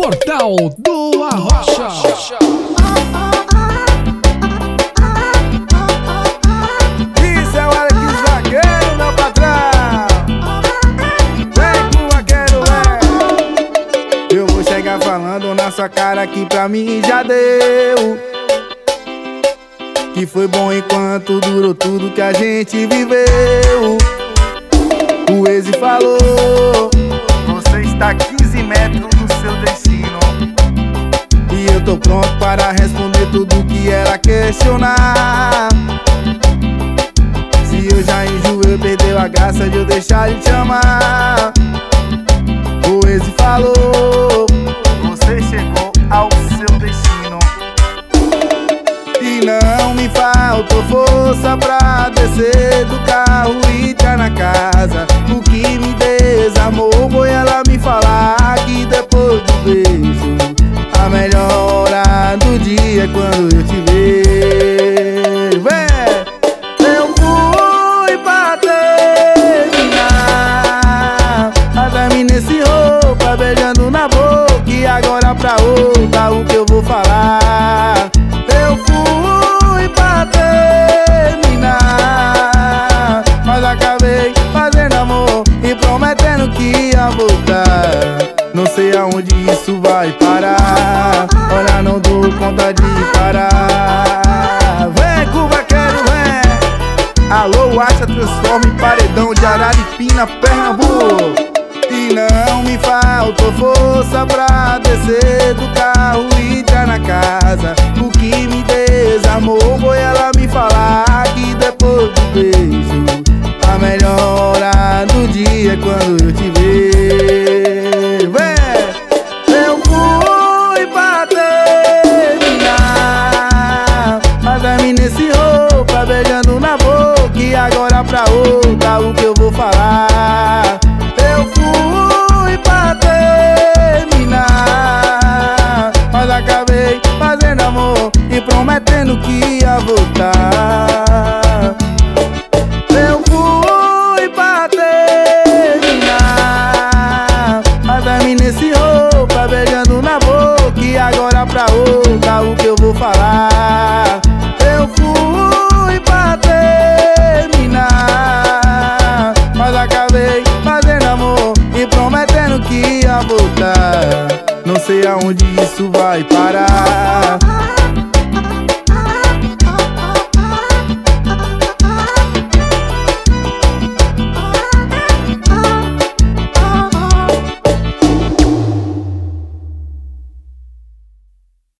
Portal do Arrocha. Isso é o Alex Vaqueiro, meu patrão. Vem com o vaqueiro, vem. Eu vou chegar falando na sua cara que pra mim já deu. Que foi bom enquanto durou tudo que a gente viveu. O Eze falou: Você está a 15 metros do seu destino. E eu tô pronto para responder tudo que ela questionar. Se eu já enjoei, perdeu a graça de eu deixar de te amar. O Eze falou: Você chegou ao seu destino. E não me faltou força pra descer do carro e entrar na casa. O que me desarmou Pra outra o que eu vou falar. Eu fui pra terminar Mas acabei fazendo amor E prometendo que ia voltar. Não sei aonde isso vai parar Olha, não dou conta de parar. Vem com o vaqueiro, vem. Alô, acha, transforma em paredão de Araripina, Pernambuco não me faltou força pra descer do carro e entrar na casa O que me desarmou foi ela me falar que depois do beijo A melhor hora do dia é quando eu te vejo Vem! Eu fui pra terminar Mas terminei esse roupa beijando na boca E agora pra outra o que eu vou falar acabei fazendo amor E prometendo que ia voltar aonde isso vai parar